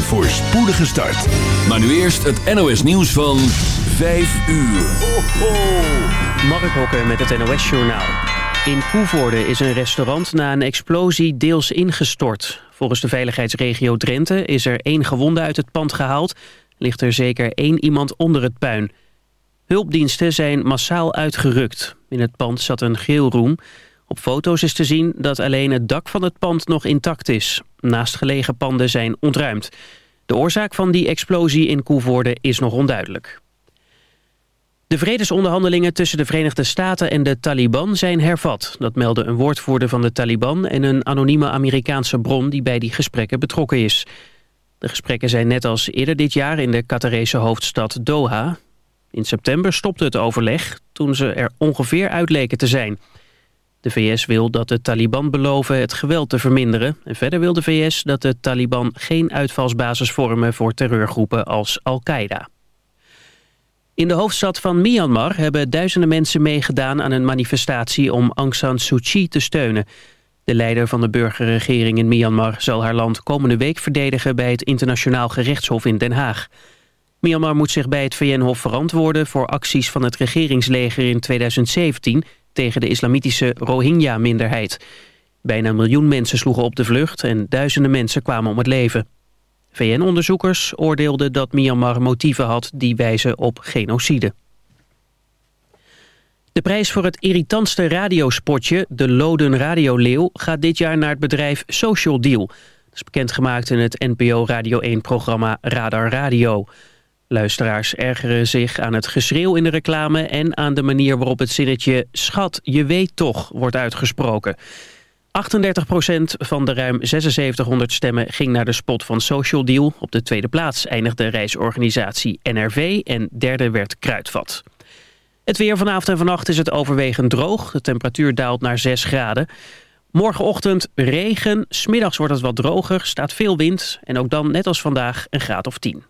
Een voorspoedige start. Maar nu eerst het NOS nieuws van 5 uur. Ho, ho. Mark Hokker met het NOS Journaal. In Koevoorde is een restaurant na een explosie deels ingestort. Volgens de veiligheidsregio Drenthe is er één gewonde uit het pand gehaald. Ligt er zeker één iemand onder het puin. Hulpdiensten zijn massaal uitgerukt. In het pand zat een geelroem. Op foto's is te zien dat alleen het dak van het pand nog intact is. Naastgelegen panden zijn ontruimd. De oorzaak van die explosie in Koevoorde is nog onduidelijk. De vredesonderhandelingen tussen de Verenigde Staten en de Taliban zijn hervat. Dat meldde een woordvoerder van de Taliban en een anonieme Amerikaanse bron die bij die gesprekken betrokken is. De gesprekken zijn net als eerder dit jaar in de Qatarese hoofdstad Doha. In september stopte het overleg toen ze er ongeveer uit leken te zijn. De VS wil dat de Taliban beloven het geweld te verminderen. En verder wil de VS dat de Taliban geen uitvalsbasis vormen voor terreurgroepen als Al-Qaeda. In de hoofdstad van Myanmar hebben duizenden mensen meegedaan aan een manifestatie om Aung San Suu Kyi te steunen. De leider van de burgerregering in Myanmar zal haar land komende week verdedigen bij het internationaal gerechtshof in Den Haag. Myanmar moet zich bij het VN-hof verantwoorden voor acties van het regeringsleger in 2017 tegen de islamitische Rohingya-minderheid. Bijna een miljoen mensen sloegen op de vlucht en duizenden mensen kwamen om het leven. VN-onderzoekers oordeelden dat Myanmar motieven had die wijzen op genocide. De prijs voor het irritantste radiospotje, de Loden Radioleeuw, gaat dit jaar naar het bedrijf Social Deal. Dat is bekendgemaakt in het NPO Radio 1-programma Radar Radio. Luisteraars ergeren zich aan het geschreeuw in de reclame... en aan de manier waarop het zinnetje schat, je weet toch wordt uitgesproken. 38% van de ruim 7600 stemmen ging naar de spot van Social Deal. Op de tweede plaats eindigde reisorganisatie NRV en derde werd Kruidvat. Het weer vanavond en vannacht is het overwegend droog. De temperatuur daalt naar 6 graden. Morgenochtend regen, smiddags wordt het wat droger, staat veel wind... en ook dan, net als vandaag, een graad of 10.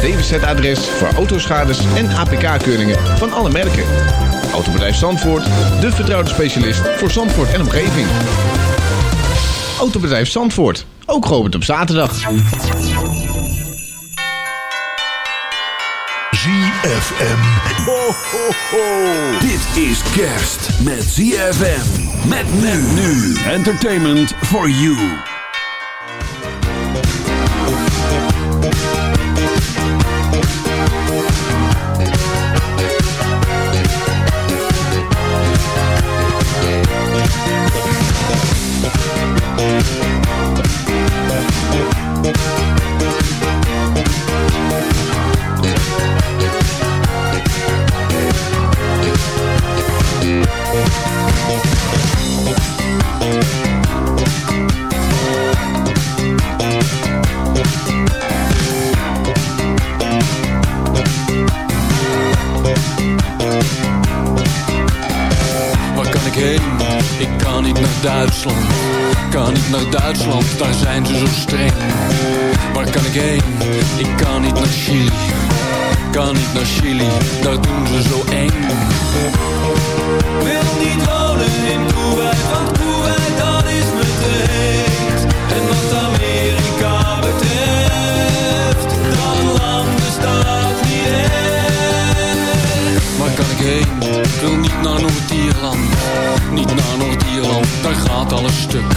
DWZ-adres voor autoschades en APK-keuringen van alle merken. Autobedrijf Zandvoort, de vertrouwde specialist voor Zandvoort en omgeving. Autobedrijf Zandvoort, ook geopend op zaterdag. ZFM. Ho, ho, ho. Dit is kerst met ZFM. Met men nu. Entertainment for you. Duitsland, daar zijn ze zo streng. Waar kan ik heen? Ik kan niet naar Chili. Kan niet naar Chili, daar doen ze zo eng. Wil niet wonen in Kuwait, want Kuwait dat is me te heet. En wat Amerika betreft, dan land bestaat niet echt. Waar kan ik heen? Wil niet naar Noord-Ierland, niet naar Noord-Ierland, daar gaat alles stuk.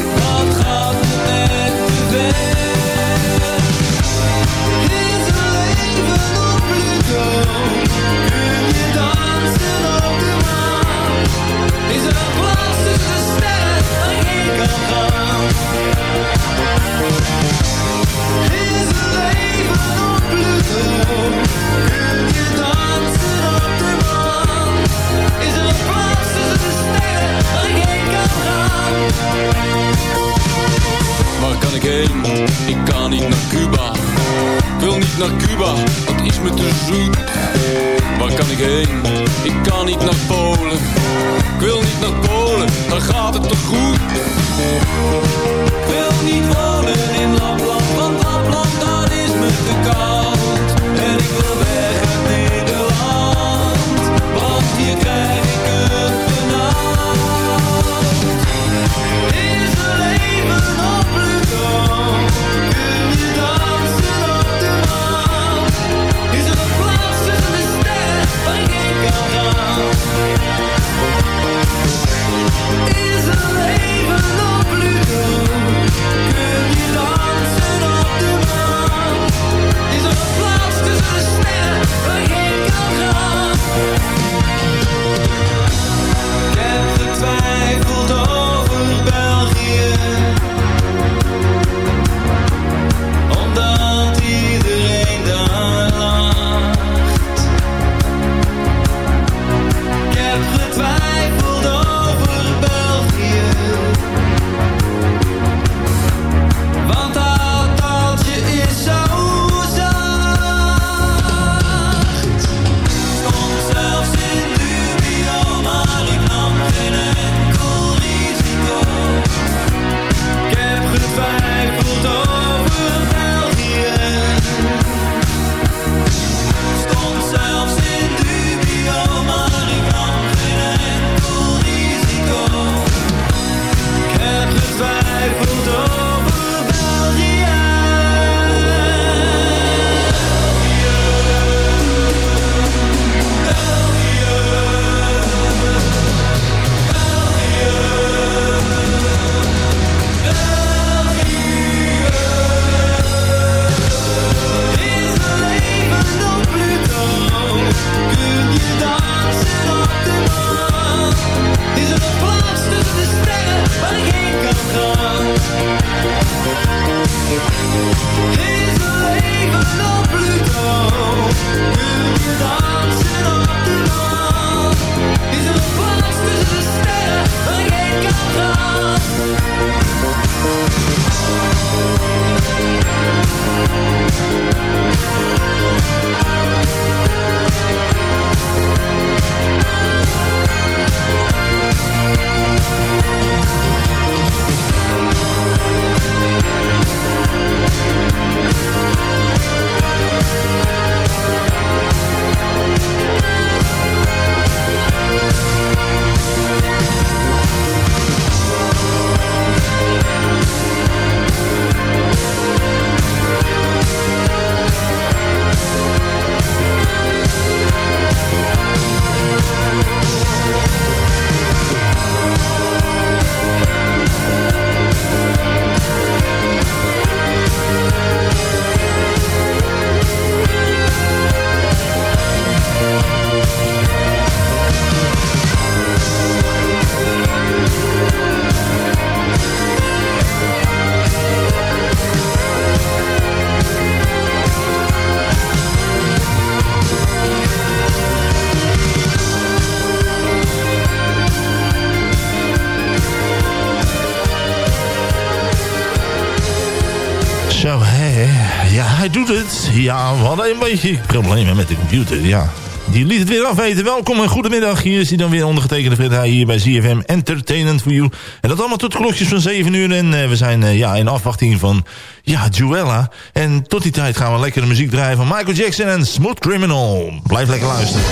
Ja, wat een beetje problemen met de computer, ja. Die liet het weer afweten. Welkom en goedemiddag. Hier is hij dan weer ondergetekende Fred hier bij ZFM Entertainment for You. En dat allemaal tot klokjes van 7 uur. En eh, we zijn eh, ja, in afwachting van ja, En tot die tijd gaan we lekker de muziek draaien van Michael Jackson en Smooth Criminal. Blijf lekker luisteren.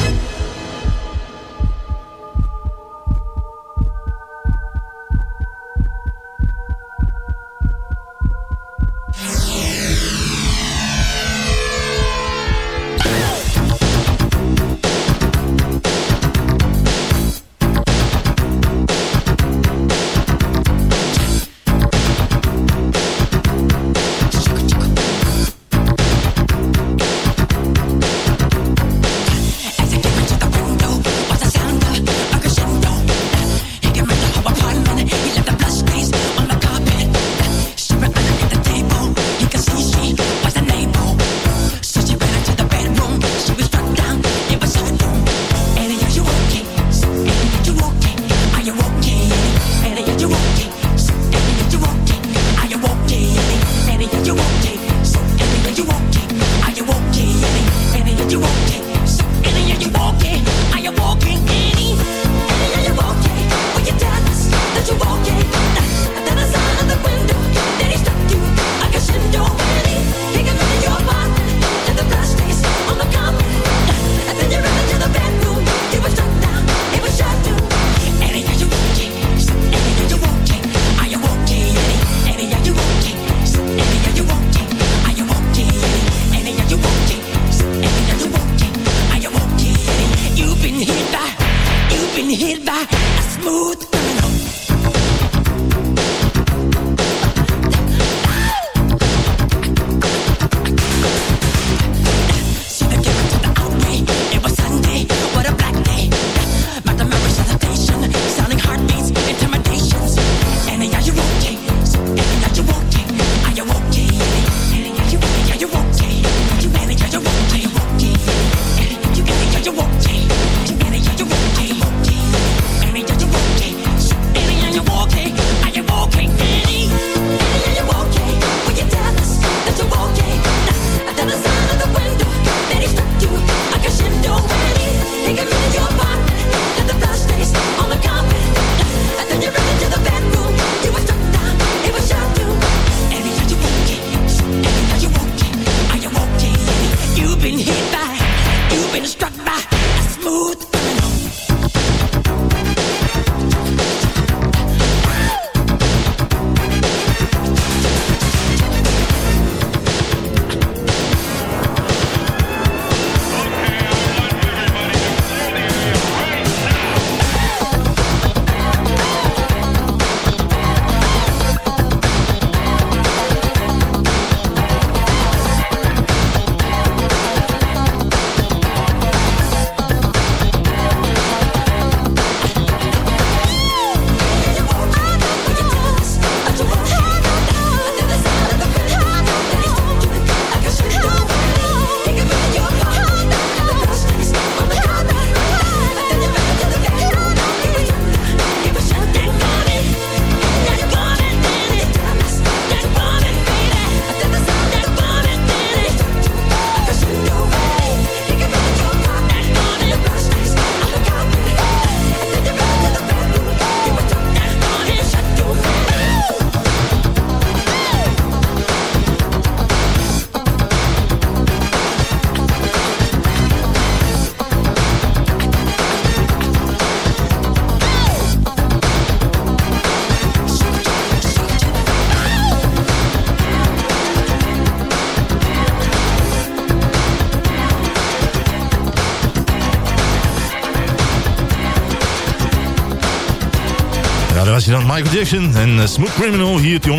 Michael Jackson en Smooth Criminal hier op 106.9,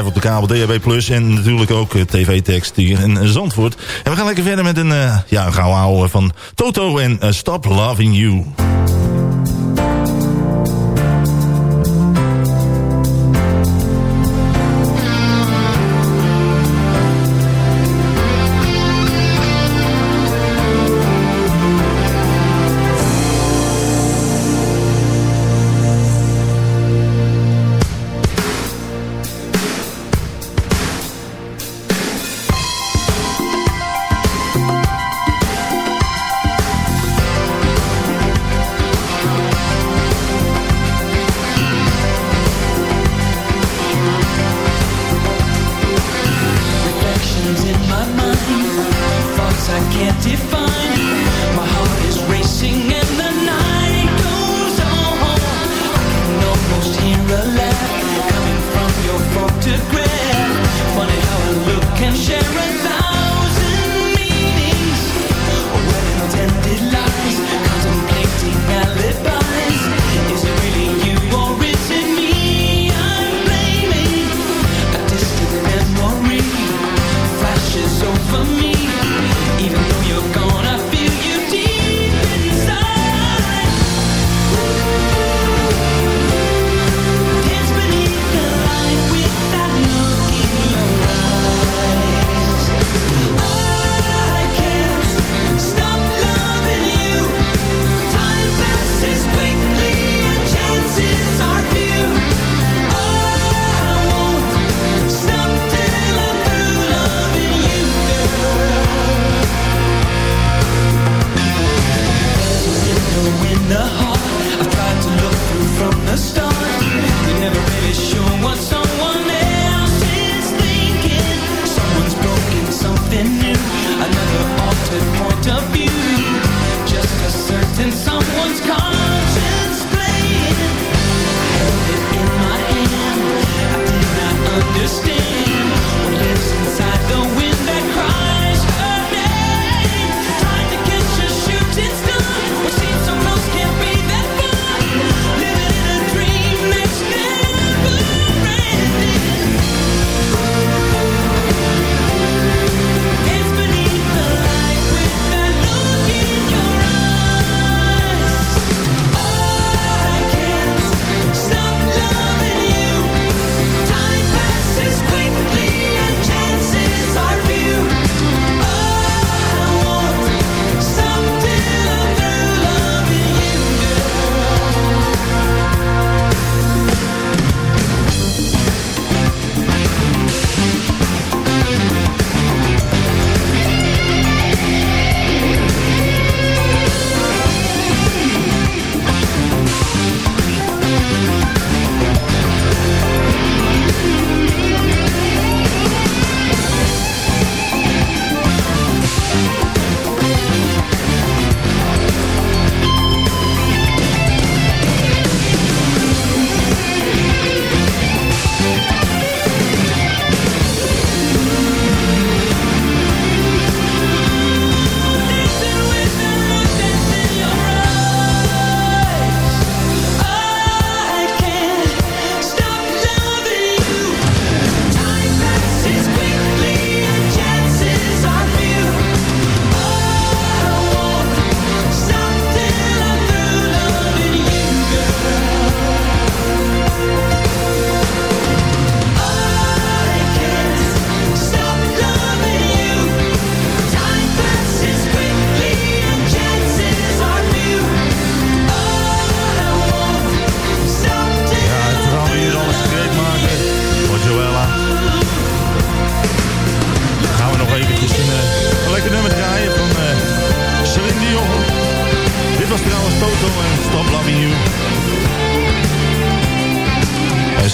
104.5 op de kabel, DHB en natuurlijk ook tv-tekst hier in Zandvoort. En we gaan lekker verder met een, ja, een gauw ouwe van Toto en Stop Loving You.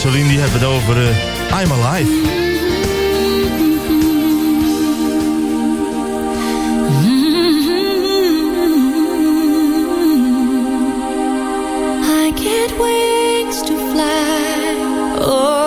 Celine die hebben het over uh, I'm Alive. I get wings to fly, oh.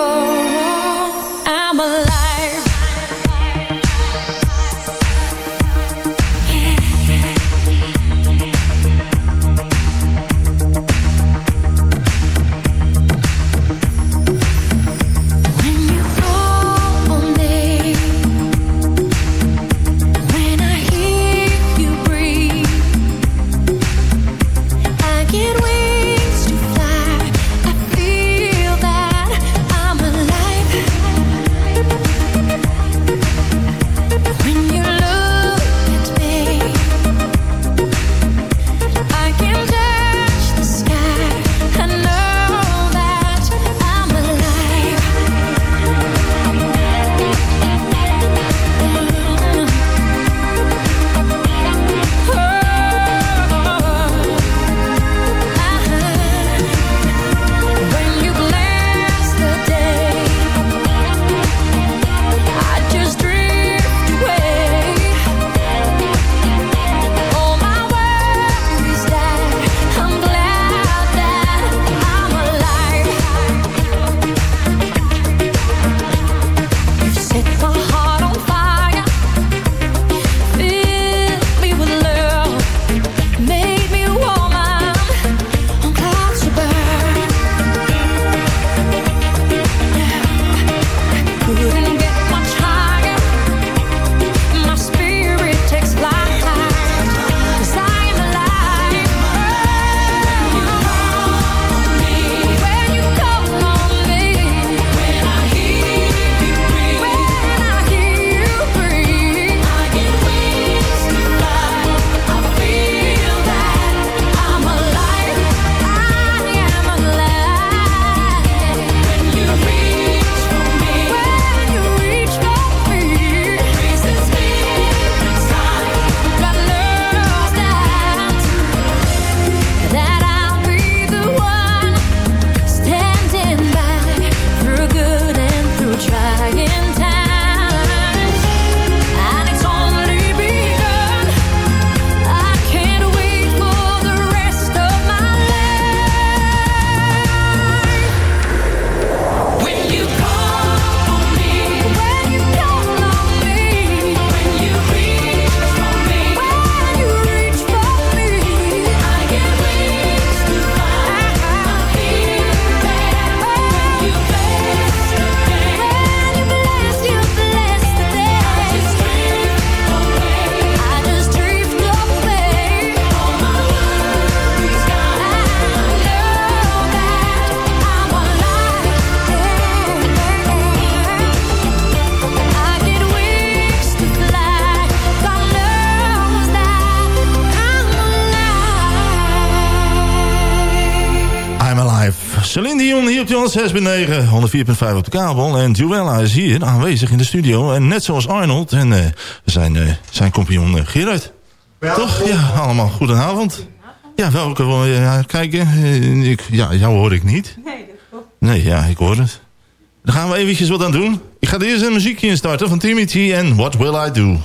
Dion hier op de 106.9, 104.5 op de kabel. En Joella is hier aanwezig in de studio. En net zoals Arnold en uh, zijn, uh, zijn compagnon uh, Gerard. Toch? Ja, allemaal goedenavond. Ja, welke wil je kijken? Ik, ja, jou hoor ik niet. Nee, dat klopt. Nee, ja, ik hoor het. Dan gaan we eventjes wat aan doen. Ik ga eerst een muziekje instarten van Timothy en What Will I Do?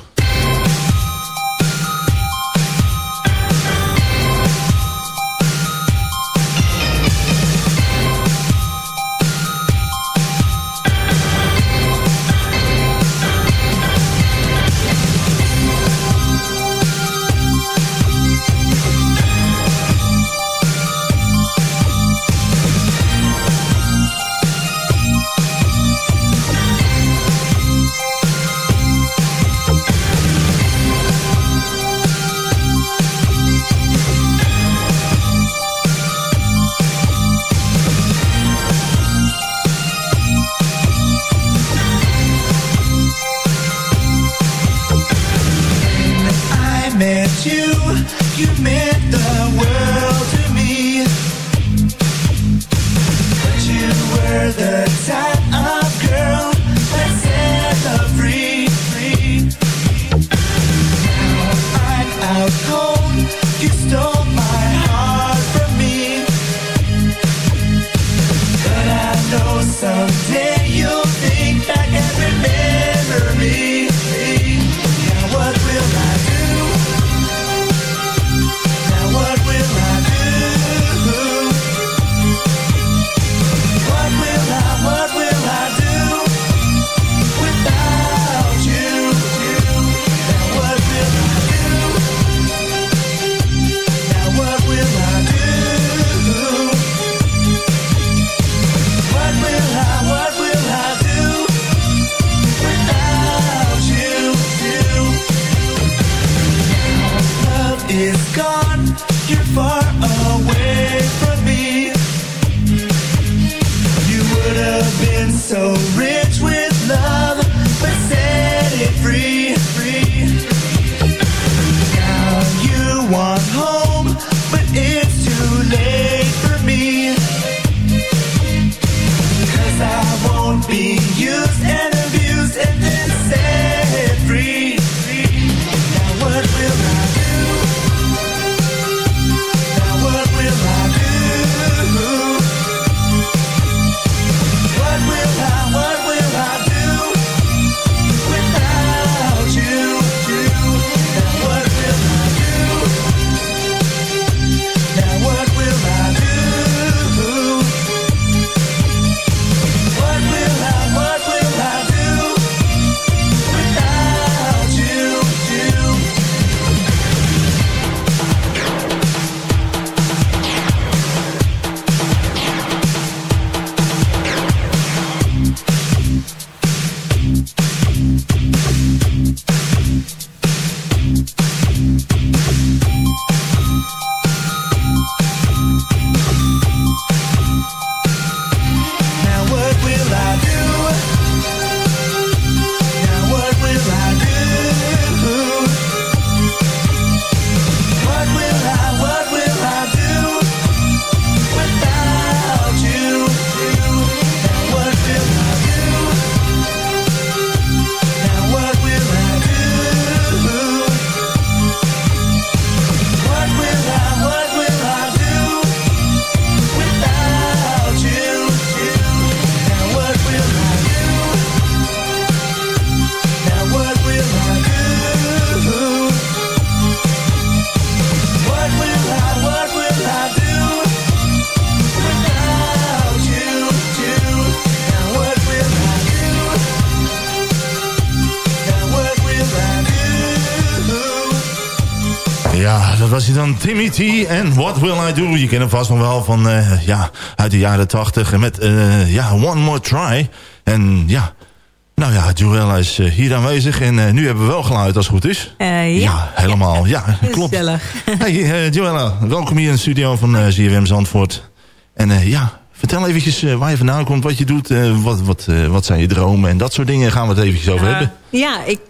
Dan Timmy T en What Will I Do? Je kent hem vast nog wel van, uh, ja, uit de jaren tachtig. Met, uh, ja, One More Try. En ja, nou ja, Joella is uh, hier aanwezig. En nu hebben we wel geluid als het goed is. ja. ja. helemaal. Ja, klopt. Hey, Joella, welkom hier in de studio van ZFM Zandvoort. En ja, Vertel eventjes uh, waar je vandaan komt, wat je doet, uh, wat, wat, uh, wat zijn je dromen en dat soort dingen gaan we het eventjes over hebben. Ja, ik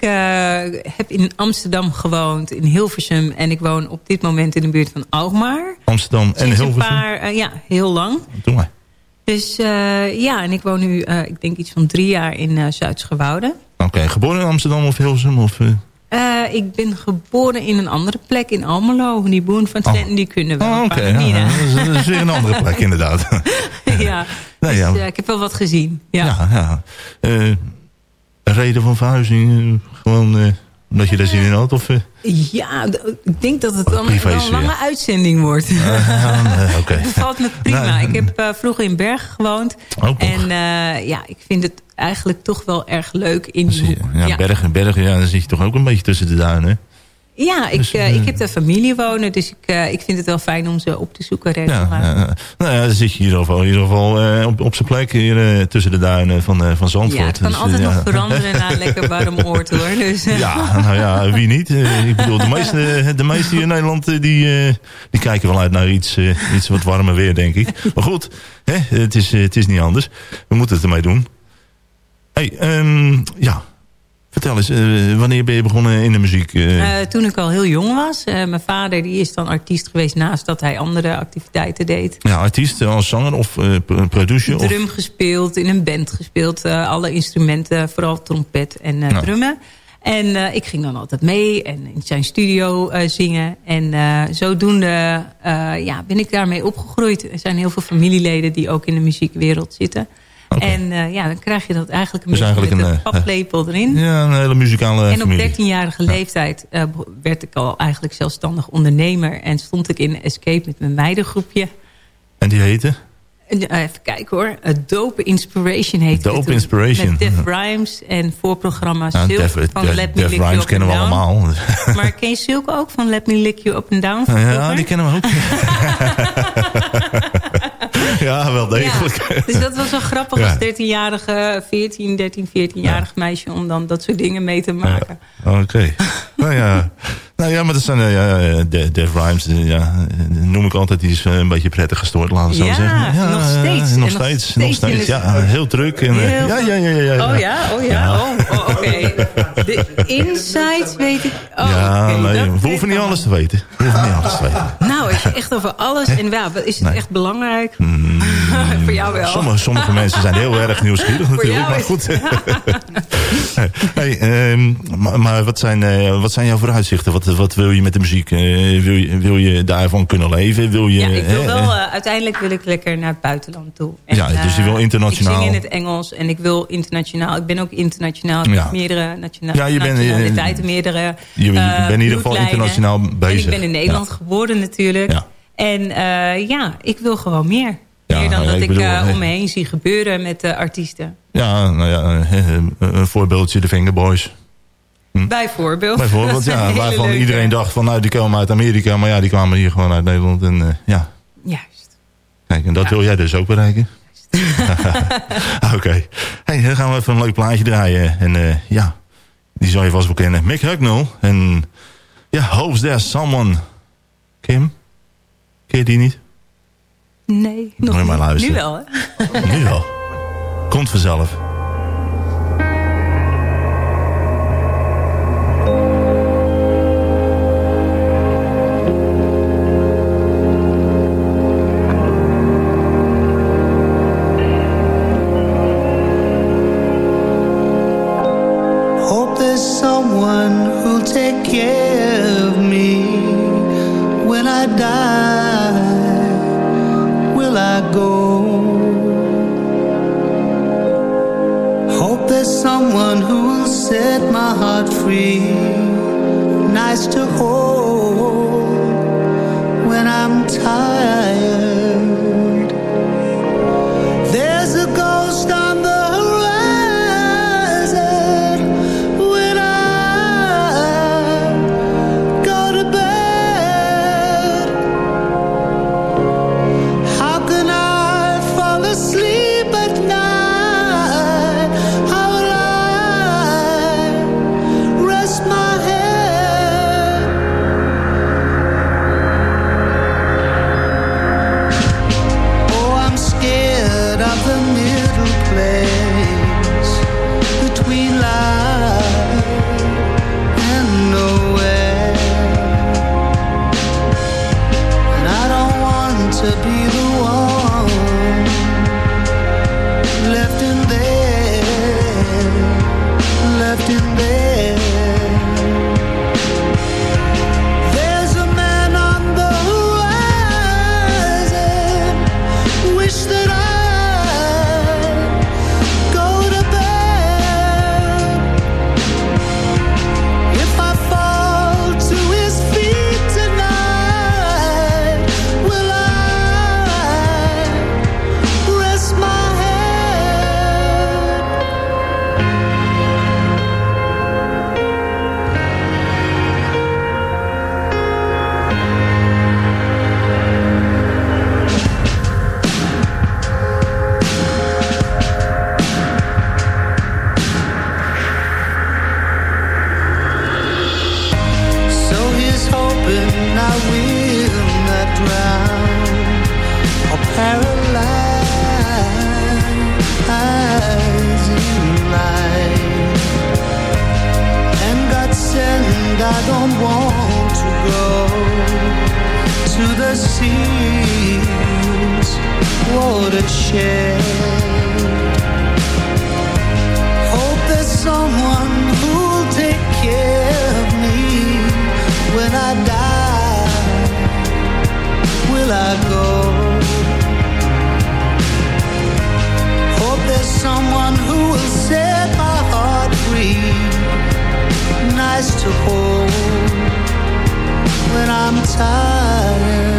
heb in Amsterdam gewoond, in Hilversum en ik woon op dit moment in de buurt van Alkmaar. Amsterdam en Hilversum? Paar, ja, heel lang. Doe maar. Dus uh, ja, en ik woon nu, ik denk iets van drie jaar in Zuid-Schouwoude. Oké, okay, geboren in Amsterdam of Hilsum? Of, ik ben geboren in een andere plek in Almelo. Die boeren van Twente, oh. die kunnen wel. Oh, Oké, okay. ja, dat, is weer een andere plek inderdaad. ja, nee, dus, ja. ik heb wel wat gezien. Ja, ja. ja. reden van verhuizing, gewoon omdat je daar zin in had? Of, Ja, ik denk dat het dan wel een lange uitzending wordt. Uh, okay. dat valt me prima. ik heb uh, vroeger in Bergen gewoond. Oh, en uh, ja, ik vind het eigenlijk toch wel erg leuk in die hoek. Ja, ja. Bergen, Bergen, ja, dan zit je toch ook een beetje tussen de duinen. Ja, ik, dus, uh, ik heb de familie wonen, dus ik, uh, ik vind het wel fijn om ze op te zoeken. Ja, uh, nou ja, dan zit je in ieder geval, in ieder geval op, op zijn plek hier tussen de duinen van, van Zandvoort. Ja, het kan dus, altijd nog veranderen naar een lekker warm oord hoor. Dus. Ja, nou ja, wie niet? ik bedoel, de meeste, de meeste hier in Nederland die, die kijken wel uit naar iets, iets wat warmer weer, denk ik. Maar goed, hè, het, is, het is niet anders. We moeten het ermee doen. Hey, um, ja, Vertel eens, uh, wanneer ben je begonnen in de muziek? Uh? toen ik al heel jong was. mijn vader die is dan artiest geweest naast dat hij andere activiteiten deed. Ja, artiest als zanger of producer? Drum of? gespeeld, in een band gespeeld. alle instrumenten, vooral trompet en nou. drummen. En ik ging dan altijd mee en in zijn studio zingen. En zodoende ja, ben ik daarmee opgegroeid. Er zijn heel veel familieleden die ook in de muziekwereld zitten. Okay. En uh, ja, dan krijg je dat eigenlijk een dus beetje eigenlijk met een, een paplepel erin. Ja, een hele muzikale En op 13-jarige leeftijd uh, werd ik al eigenlijk zelfstandig ondernemer. En stond ik in Escape met mijn meidengroepje. En die heette? Even kijken hoor. Dope Inspiration heet Dope het Inspiration. Met Def Rhymes en voorprogramma ja, Silk Def, van Def, Let Me Def Lick You Up kennen we allemaal. Maar ken je Silk ook van Let Me Lick You Up and Down? Ja, die kennen we ook. ja, wel degelijk. Ja, dus dat was wel grappig als 13-jarige, 14, 13, 14-jarig meisje... om dan dat soort dingen mee te maken. Oké. nou ja... Nou ja, maar dat zijn uh, ja, Def Rhymes, uh, ja, noem ik altijd, die is een beetje prettig gestoord, laten we zo ja, zeggen. Ja, nog steeds. nog steeds, nog steeds, ja, heel druk. En, heel ja, ja, ja, ja, ja, Oh ja, oh ja, oh, oh oké. Okay. De insights weet ik, oh, Ja, okay, nee, we hoeven niet alles te weten. We hoeven niet alles te weten. Nou, als je echt over alles, en ja, is het nee. echt belangrijk? Mm, Voor jou wel. Sommige, sommige mensen zijn heel erg nieuwsgierig natuurlijk, maar goed. hey, um, maar, maar wat, zijn, uh, wat zijn jouw vooruitzichten? Wat, wat wil je met de muziek? Uh, wil, je, wil je daarvan kunnen leven? Wil je, ja, ik wil wel, uh, uiteindelijk wil ik lekker naar het buitenland toe. En, ja, dus je wil internationaal. Ik zing in het Engels en ik wil internationaal. Ik ben ook internationaal. Ik ja. meerdere nationale ja, je nationaliteiten, meerdere Je, je bent in ieder geval internationaal bezig. En ik ben in Nederland ja. geboren natuurlijk. Ja. En ja, ik wil gewoon meer. Ja, meer dan dat ik, bedoel, uh, om me heen zie gebeuren met uh, artiesten. Ja, nou ja, een voorbeeldje, de Fingerboys. Bijvoorbeeld. Bijvoorbeeld, ja. Waarvan leuke. iedereen dacht van, nou, die komen uit Amerika. Maar ja, die kwamen hier gewoon uit Nederland. En, uh, ja. Juist. Kijk, en dat ja. wil jij dus ook bereiken? Oké. Okay. Hey, dan gaan we even een leuk plaatje draaien. En uh, ja, die zou je vast wel kennen. Mick Hucknall. En ja, Hopes There's Someone. Kim? Ken je die niet? Nee, nog niet. Maar luisteren. Nu wel, hè? nu wel. Komt vanzelf. To hold when I'm tired.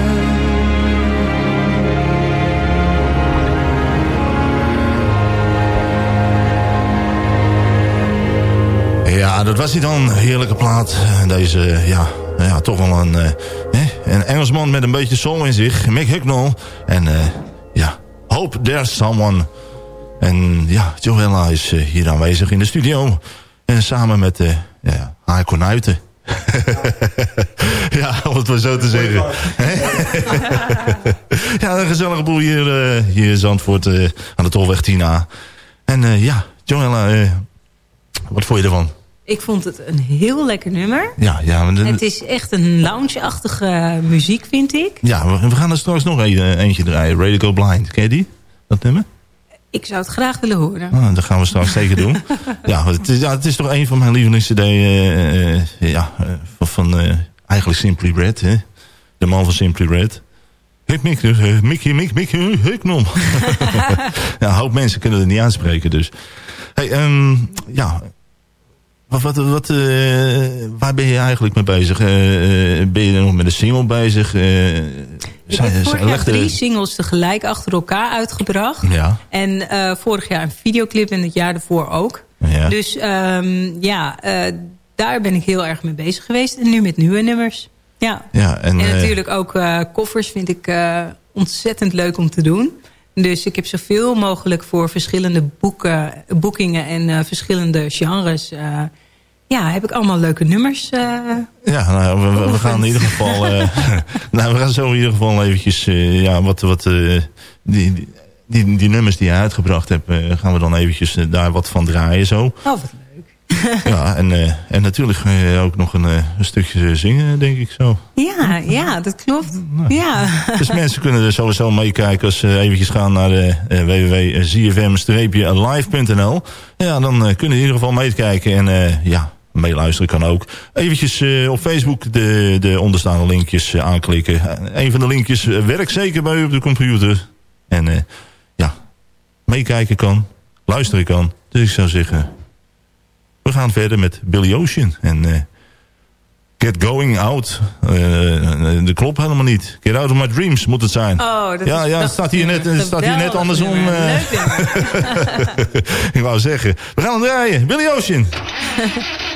Ja, dat was hij dan. Heerlijke plaat. Deze, ja, ja toch wel een, uh, een Engelsman met een beetje soul in zich. Mick Hucknall. En uh, ja, Hope There's Someone. En ja, Joella is uh, hier aanwezig in de studio. En samen met uh, ja, haar konuiten. ja, om het maar zo te zeggen. ja, een gezellige boel hier, uh, hier in Zandvoort aan de Tolweg Tina. En ja, Joella, wat vond je ervan? Ik vond het een heel lekker nummer. Ja, ja. De... Het is echt een lounge-achtige muziek, vind ik. Ja, we gaan er straks nog een, eentje draaien. Radical Blind. Ken je die? Dat nummer? Ik zou het graag willen horen. Ah, dat gaan we straks zeker doen. ja, het is, ja, het is toch een van mijn lievelings uh, uh, ja, van, van uh, eigenlijk Simply Red. Hè? De man van Simply Red. Hik, Mick, uh, Mickey, Mick, Mick, Hiknom. ja, een hoop mensen kunnen het niet aanspreken, dus. Hey, um, ja, wat, wat, wat, uh, waar ben je eigenlijk mee bezig? Uh, ben je nog met een single bezig? Uh, ik heb vorig jaar drie singles tegelijk achter elkaar uitgebracht. Ja. En vorig jaar een videoclip en het jaar ervoor ook. Ja. Dus um, ja, daar ben ik heel erg mee bezig geweest. En nu met nieuwe nummers. Ja, ja en, en natuurlijk ook koffers vind ik ontzettend leuk om te doen. Dus ik heb zoveel mogelijk voor verschillende boeken, boekingen en verschillende genres... Ja, heb ik allemaal leuke nummers. Uh, ja, nou, we, gaan in ieder geval... nou, we gaan zo in ieder geval eventjes... ja, wat, wat, die, die, die, die, nummers die je uitgebracht hebt... gaan we dan eventjes daar wat van draaien zo. Oh, wat leuk. ja, en, en natuurlijk ga je ook nog een, een, stukje zingen, denk ik zo. Ja, ja dat klopt. Nou, ja. Dus mensen kunnen er sowieso meekijken als ze eventjes gaan naar www.zfm-live.nl. Ja, dan kunnen in ieder geval meekijken en ja, meeluisteren kan ook. Eventjes op Facebook de, de onderstaande linkjes aanklikken. een van de linkjes werkt zeker bij u op de computer. En ja, meekijken kan, luisteren kan. Dus ik zou zeggen... We gaan verder met Billy Ocean. En uh, Get Going Out. Uh, dat klopt helemaal niet. Get Out of My Dreams moet het zijn. Oh, dat ja, is ja, het staat hier net, het staat hier net andersom. Uh, ik wou zeggen. We gaan hem draaien. Billy Ocean.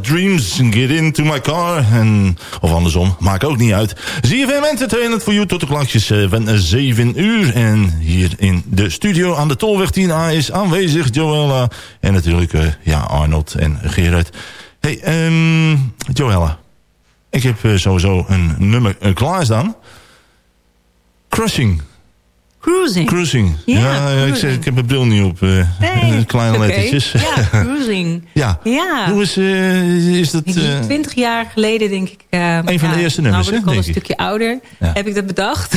dreams get into my car. En, of andersom, maakt ook niet uit. ZFM Entertainment voor you tot de klokjes eh, van 7 uur. En hier in de studio aan de Tolweg 10A is aanwezig Joella. En natuurlijk uh, ja, Arnold en Gerard. Hey, um, Joella. Ik heb sowieso een nummer klaarstaan. Crushing. Cruising. Cruising. Ja, ja cruising. Ik, zeg, ik heb mijn bril niet op. Uh, hey, kleine okay. lettertjes. Ja, cruising. ja. ja. Hoe is, uh, is dat... Uh, Twintig jaar geleden denk ik... een van ja, de eerste nummers, nou, hè, ik al een stukje ouder. Ja. Heb ik dat bedacht.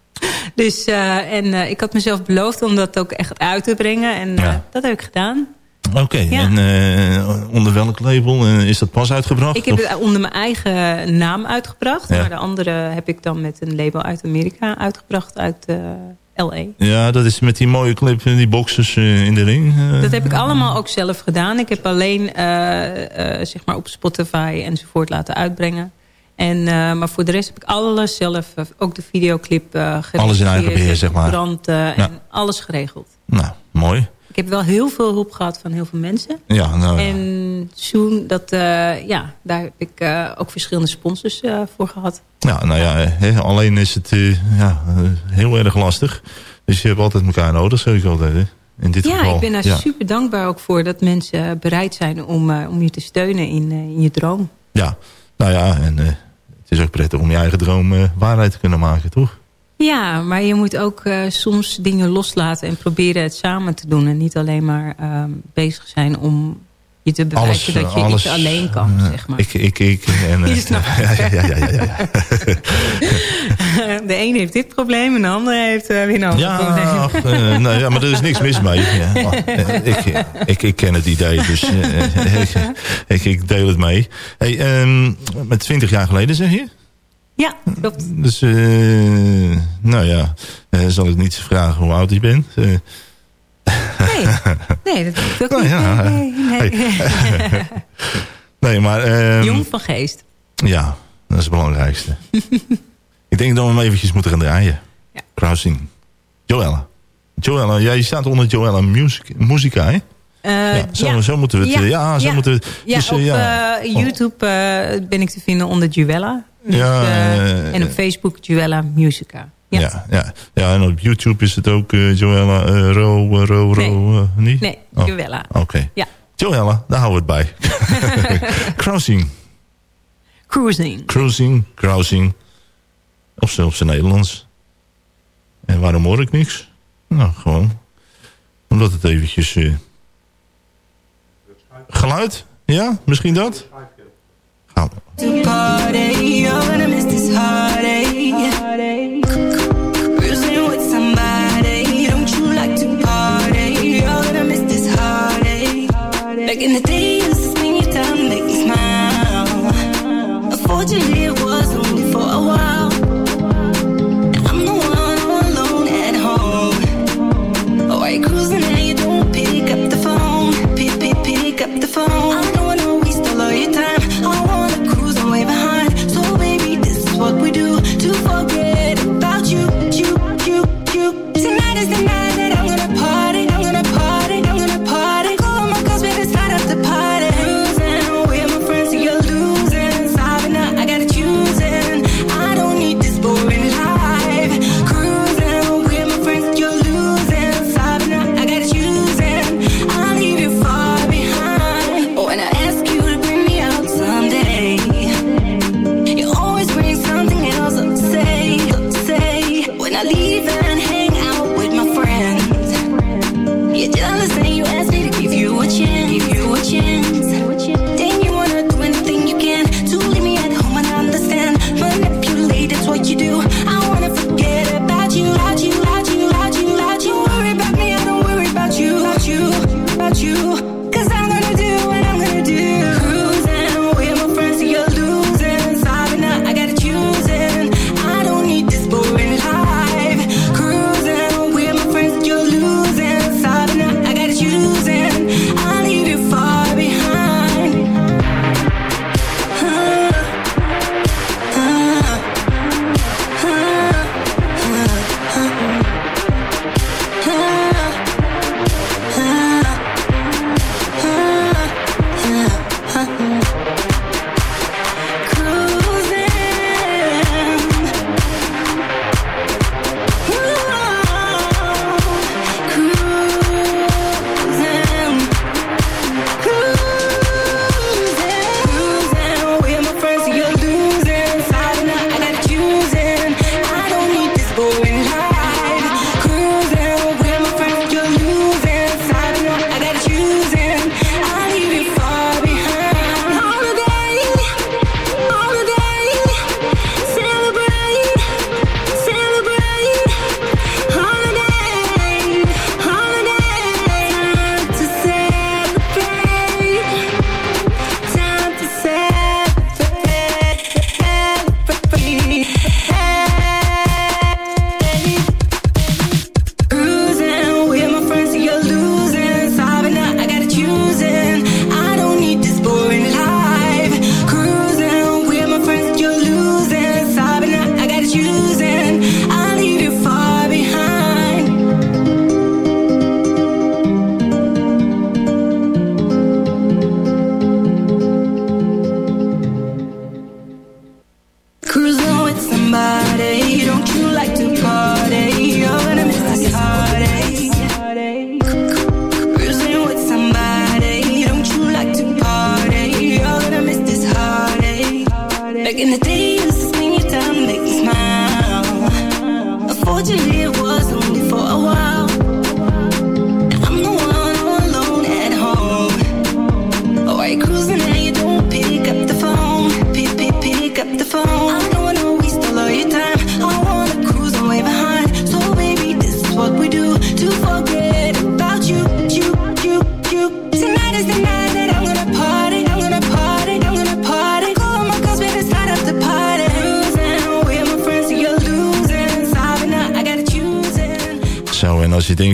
dus, en ik had mezelf beloofd om dat ook echt uit te brengen. En dat heb ik gedaan. Oké, okay, ja. en uh, onder welk label uh, is dat pas uitgebracht? Ik heb of? het onder mijn eigen naam uitgebracht. Ja. Maar de andere heb ik dan met een label uit Amerika uitgebracht. Uit uh, L.A. Ja, dat is met die mooie clip en die boxes in de ring. dat heb ik allemaal ook zelf gedaan. Ik heb alleen zeg maar op Spotify enzovoort laten uitbrengen. En, maar voor de rest heb ik alles zelf, ook de videoclip geregeld. Alles in eigen beheer, zeg maar. Ja. en alles geregeld. Nou, mooi. Ik heb wel heel veel hulp gehad van heel veel mensen. Ja, nou, en Soon, dat, uh, ja, daar heb ik uh, ook verschillende sponsors uh, voor gehad. Ja, nou ja, he, alleen is het ja, heel erg lastig. Dus je hebt altijd elkaar nodig, zeg ik altijd. Hè? In dit ja, geval. ik ben daar ja. super dankbaar ook voor dat mensen bereid zijn om, om je te steunen in, in je droom. Ja, nou ja, en het is ook prettig om je eigen droom waarheid te kunnen maken, toch? Ja, maar je moet ook uh, soms dingen loslaten en proberen het samen te doen. En niet alleen maar uh, bezig zijn om je te bewijzen alles, dat je alles, iets alleen kan, uh, zeg maar. Ik, ik, ik. En, je snapt ja, ja, ja, ja. De een heeft dit probleem en de ander heeft weer een ander ja, probleem. Ach, nou ja, maar er is niks mis mee. Ja, ik, ik, ik ken het idee, dus ik, ik, deel het mee. Hey, um, met 20 jaar geleden zeg je? Ja, klopt. Dus, uh, nou ja, uh, zal ik niet vragen hoe oud je bent. Uh. Nee, nee, dat doe ik nou, niet. Ja. Nee, nee. Hey. nee, maar... Um, Jong van geest. Ja, dat is het belangrijkste. ik denk dat we hem eventjes moeten gaan draaien. Ja. Crowding. Joella. Joella, jij staat onder Joella Music, Musica, hè? Uh, ja, zo, ja. zo moeten we het... Ja, ja zo moeten we dus, op uh, YouTube uh, ben ik te vinden onder Juella. Dus, Ja, uh, en op Facebook Juella Musica. Ja. Ja, ja. ja, en op YouTube is het ook uh, Joella uh, Ro, Ro, Ro, Nee. uh, niet? Nee, Oh, Juella. Oké. Ja. Joella, daar houden we het bij. Cruising. Cruising. Cruising, cruising. Of zelfs in Nederlands. En waarom hoor ik niks? Nou, gewoon. Omdat het eventjes... eh, Geluid? Ja, misschien dat? To party. You're gonna miss this heartache.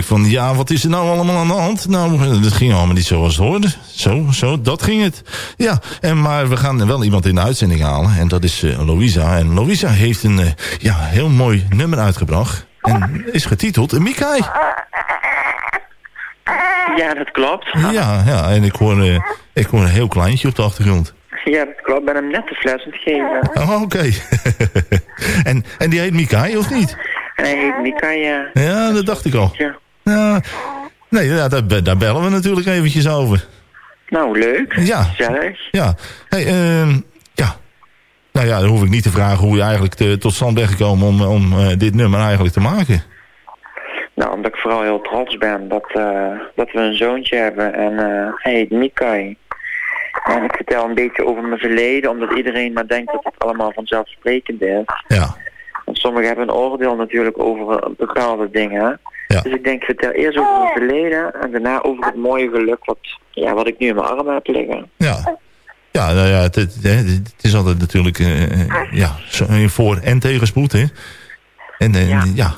Van, ja, wat is er nou allemaal aan de hand? Nou, dat ging allemaal niet zoals het hoorde. Zo, zo, dat ging het. Ja, en, maar we gaan wel iemand in de uitzending halen. En dat is uh, Louisa. En Louisa heeft een uh, ja, heel mooi nummer uitgebracht. En is getiteld Mikai. Ja, dat klopt. Ja, ja en ik hoor, uh, ik hoor een heel kleintje op de achtergrond. Ja, dat klopt. Ik ben hem net de fles aan het geven. Oh, oké. en, en die heet Mikai, of niet? Hij heet Mikai, ja. Ja, dat dacht ik al. Ja. Ja nee, ja, daar, daar bellen we natuurlijk eventjes over. Nou, leuk. Ja. Gezellig. Ja. Hey, uh, ja. Nou ja, dan hoef ik niet te vragen hoe je eigenlijk te, tot stand bent gekomen om, om uh, dit nummer eigenlijk te maken. Nou, omdat ik vooral heel trots ben dat, uh, dat we een zoontje hebben en hij heet Mikai. En ik vertel een beetje over mijn verleden, omdat iedereen maar denkt dat het allemaal vanzelfsprekend is. Ja. Want sommigen hebben een oordeel natuurlijk over bepaalde dingen. Ja. Dus ik denk, vertel eerst over mijn verleden en daarna over het mooie geluk wat, ja, wat ik nu in mijn armen heb liggen. Ja. Ja, nou ja, het, het, het is altijd natuurlijk uh, ja, voor- en tegenspoed, hè. En uh, ja. ja.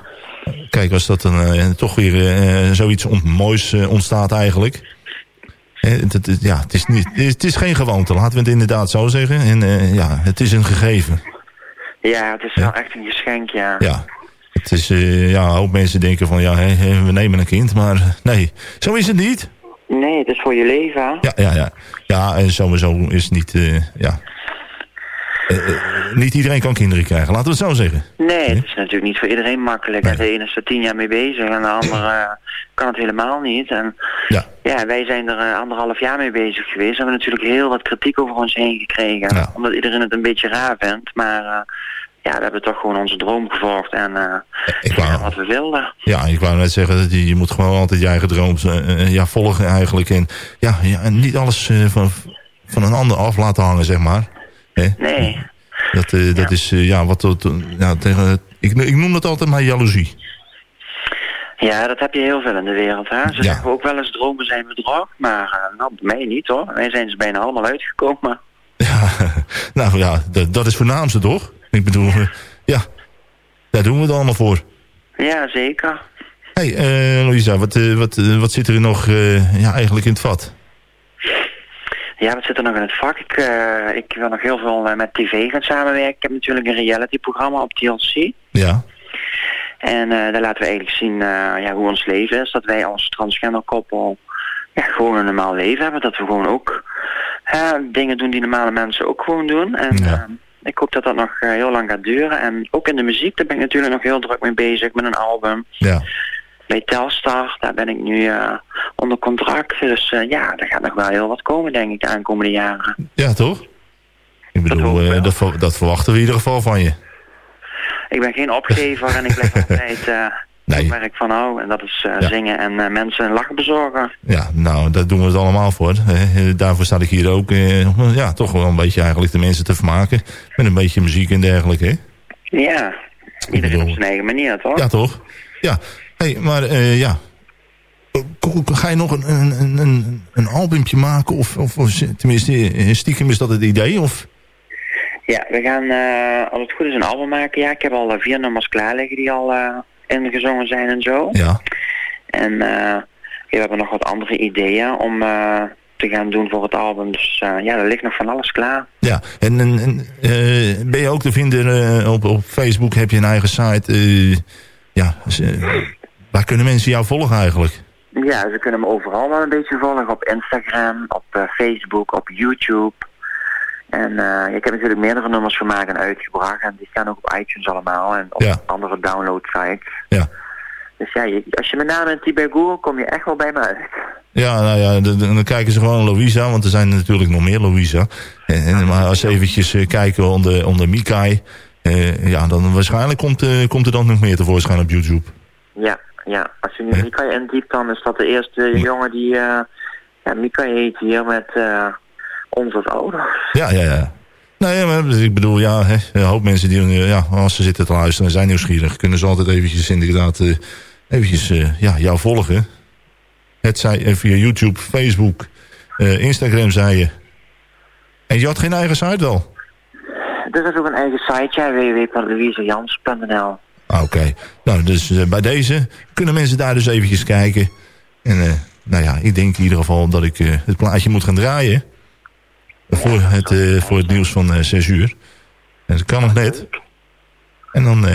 kijk, als dat dan uh, toch weer zoiets moois ontstaat eigenlijk... Het, het, ja, het, is niet, het is geen gewoonte, laten we het inderdaad zo zeggen. En ja, het is een gegeven. Ja, het is wel echt een geschenk, ja. Ja, het is, uh, ja, een hoop mensen denken van, ja, he, we nemen een kind, maar nee, zo is het niet. Nee, het is voor je leven. Ja, ja, ja. Ja, en sowieso is het niet, uh, ja... niet iedereen kan kinderen krijgen, laten we het zo zeggen. Nee, het is natuurlijk niet voor iedereen makkelijk. Nee. De ene is er tien jaar mee bezig en de andere kan het helemaal niet. En ja, ja wij zijn er anderhalf jaar mee bezig geweest. We hebben natuurlijk heel wat kritiek over ons heen gekregen. Ja. Omdat iedereen het een beetje raar vindt. Maar uh, ja, we hebben toch gewoon onze droom gevolgd en uh, wou, wat we wilden. Ja, ik wou net zeggen, dat je, je moet gewoon altijd je eigen droom uh, ja, volgen eigenlijk. En ja, ja en niet alles van, van een ander af laten hangen, zeg maar. Hè? Nee. Dat, dat ja. is, ja, wat ja, tegen, ik, ik noem dat altijd maar jaloezie. Ja, dat heb je heel veel in de wereld. Hè? Ze ja. zeggen ook wel eens dromen zijn bedrog, maar nou, bij mij niet hoor. Wij zijn ze bijna allemaal uitgekomen. Ja, nou ja, dat, dat is voornaamste toch? Ik bedoel, ja. daar doen we het allemaal voor. Ja, zeker. hey, uh, Louisa, wat, wat, wat zit er nog ja, eigenlijk in het vat? Ja, wat zit er nog in het vak? Ik, ik wil nog heel veel met tv gaan samenwerken. Ik heb natuurlijk een reality-programma op TLC. Ja. En uh, daar laten we eigenlijk zien ja, hoe ons leven is. Dat wij als transgender koppel ja, gewoon een normaal leven hebben. Dat we gewoon ook dingen doen die normale mensen ook gewoon doen. En ja. ik hoop dat dat nog heel lang gaat duren. En ook in de muziek, daar ben ik natuurlijk nog heel druk mee bezig met een album. Ja. Bij Telstar, daar ben ik nu onder contract. Dus ja, daar gaat nog wel heel wat komen, denk ik, de aankomende jaren. Ja, toch? Ik bedoel, dat, dat, dat verwachten we in ieder geval van je. Ik ben geen opgever en ik blijf altijd uh, nee. waar ik van hou. En dat is ja. zingen en mensen een lachen bezorgen. Ja, nou, daar doen we het allemaal voor. daarvoor sta ik hier ook, ja, toch wel een beetje eigenlijk de mensen te vermaken. Met een beetje muziek en dergelijke, hè? Ja, iedereen bedoel... op zijn eigen manier, toch? Ja, toch? Ja, hey, maar ja... Ga je nog een, een, een, een albumpje maken? Of, of, of tenminste, stiekem is dat het idee? Of... Ja, we gaan, uh, als het goed is, een album maken. Ja, ik heb al uh, vier nummers klaar liggen die al uh, ingezongen zijn en zo. Ja. En ja, we hebben nog wat andere ideeën om te gaan doen voor het album. Dus ja, er ligt nog van alles klaar. Ja, en ben je ook te vinden op, op Facebook? Heb je een eigen site? ja, waar kunnen mensen jou volgen eigenlijk? Ja, ze kunnen me overal wel een beetje volgen. Op Instagram, op Facebook, op YouTube. En uh, ik heb natuurlijk meerdere nummers gemaakt en uitgebracht. En die staan ook op iTunes allemaal. En op ja. andere download sites. Ja. Dus ja, als je mijn naam intypt bij Google, kom je echt wel bij me uit. Ja, nou ja, dan, kijken ze gewoon Louisa. Want er zijn natuurlijk nog meer Louisa. En, en, maar als ze eventjes kijken onder, onder Mikai. Uh, ja, dan waarschijnlijk komt, komt er dan nog meer tevoorschijn op YouTube. Ja, ja. Als je nu ja. Mikai intypt, dan is dat de eerste ja. jongen die... ja, Mikai heet hier met ons als ouders. Ja, ja, ja. Nee, maar ik bedoel, ja, hè, een hoop mensen die, ja, als ze zitten te luisteren en zijn nieuwsgierig, kunnen ze altijd eventjes inderdaad, uh, eventjes, uh, ja, jou volgen. Het zij via YouTube, Facebook, uh, Instagram, zei je. En je had geen eigen site wel? Er is ook een eigen site, ja, www.louisejans.nl. Ah, Oké. Nou, dus eh, bij deze kunnen mensen daar dus eventjes kijken. En eh, nou ja, ik denk in ieder geval dat ik eh, het plaatje moet gaan draaien. Voor het, voor het nieuws van eh 6 uur. En dat kan nog net. En dan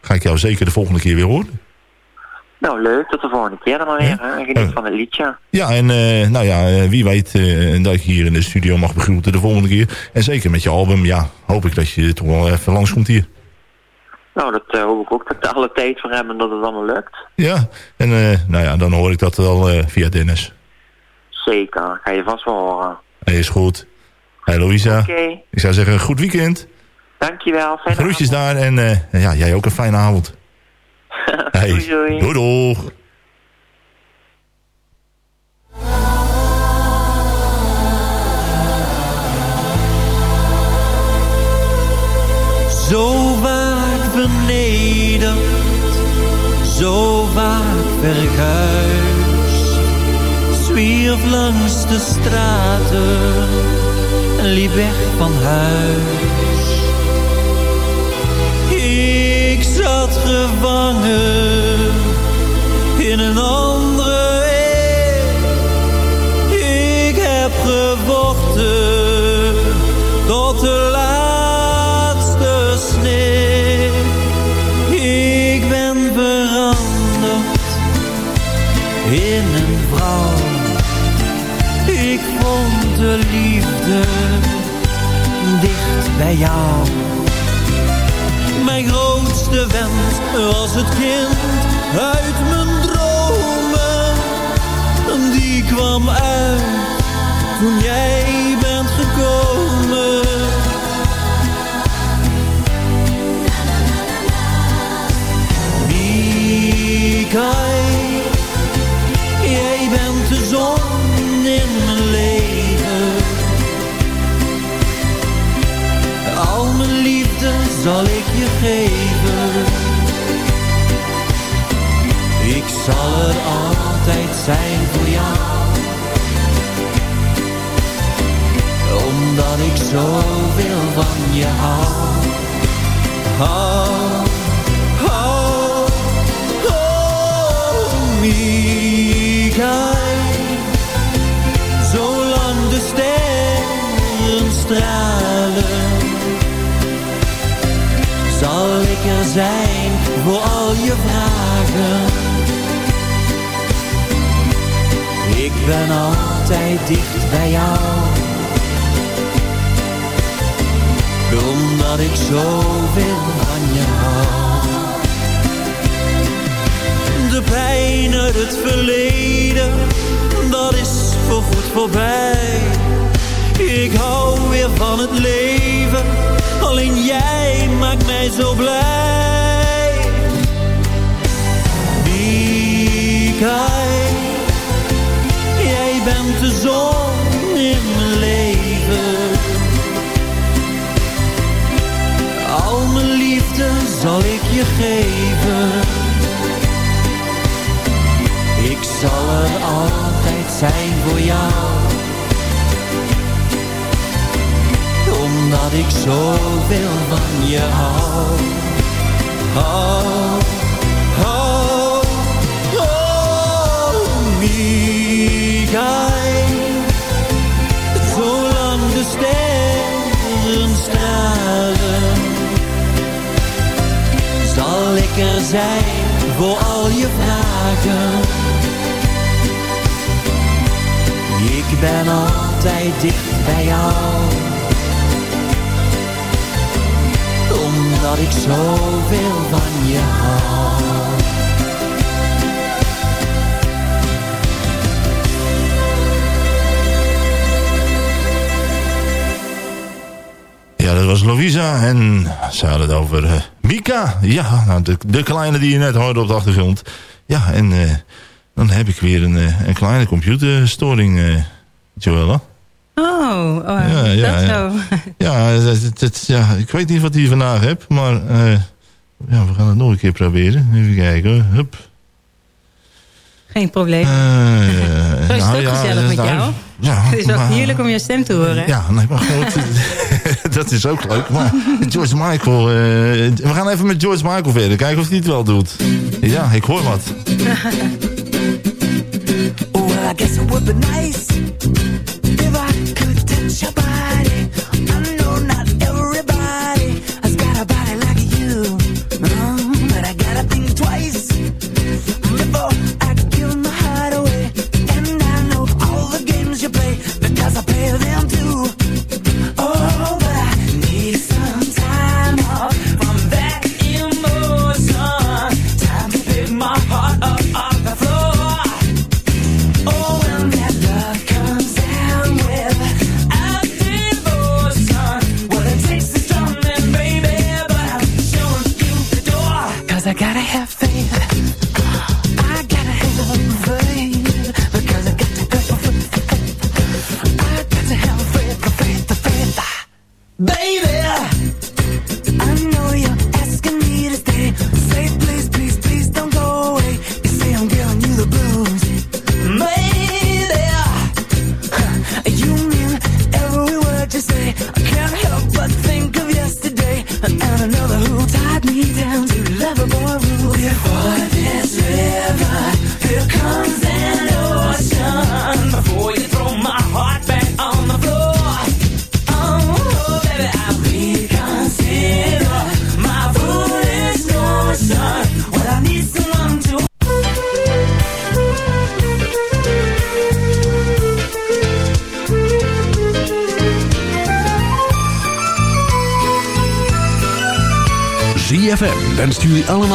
ga ik jou zeker de volgende keer weer horen. Nou, leuk. Tot de volgende keer dan weer. En geniet Ja. van het liedje. Ja, en nou ja, wie weet dat ik hier in de studio mag begroeten de volgende keer. En zeker met je album, ja, hoop ik dat je toch wel even langskomt hier. Nou, dat eh, hoop ik ook dat ik er alle tijd voor heb en dat het allemaal lukt. Ja, en eh, nou ja, dan hoor ik dat wel eh, via Dennis. Zeker. Ga je vast wel horen. Hey, is goed. Hey Louisa, Oké. ik zou zeggen goed weekend. Dankjewel. Fijne Groetjes daar en eh, ja, jij ook een fijne avond. Hey, Doei, doei. doei doeg. Zo verguisd. Zwierf langs de straten en liep weg van huis. Ik zat gevangen in een andere eeuw. Ik heb gevochten bij jou. Mijn grootste wens was het kind uit mijn dromen. Die kwam uit toen jij bent gekomen. Mikai, zal ik je geven. Ik zal er altijd zijn voor jou. Omdat ik zoveel van je hou. Hou, hou, ik zijn voor al je vragen. Ik ben altijd dicht bij jou. Omdat ik zoveel van je hou. De pijn uit het verleden, dat is voorgoed voorbij. Ik hou weer van het leven, alleen jij maakt mij zo blij. Mikai, jij bent de zon in mijn leven. Al mijn liefde zal ik je geven. Ik zal er altijd zijn voor jou. Omdat ik zoveel van je hou. Hou, hou, oh, Mikai. Zolang de sterren stralen zal ik er zijn voor al je vragen. Ik ben altijd dicht bij jou. Omdat ik zoveel van je hou. Ja, dat was Louisa en ze hadden het over eh, Mika. Ja, nou, de, de kleine die je net hoorde op de achtergrond. Ja, en eh, dan heb ik weer een, eh, een kleine computerstoring, eh Joella. Oh, oh Ja, is ja, dat ja. zo? Ja, het, het- het- ja, ik weet niet wat hij vandaag hebt, maar eh, ja, we gaan het nog een keer proberen. Even kijken hoor. Hup. Geen probleem. Eh, Zo is het nou ook ja, gezellig met nou, jou. ja, Het is maar- heerlijk om je stem te horen. hè? Ja, nee, maar goed, dat is ook leuk. Maar George Michael, eh, we gaan even met George Michael verder. Kijken of hij het wel doet. Ja, ik hoor wat. Well, I guess it would be nice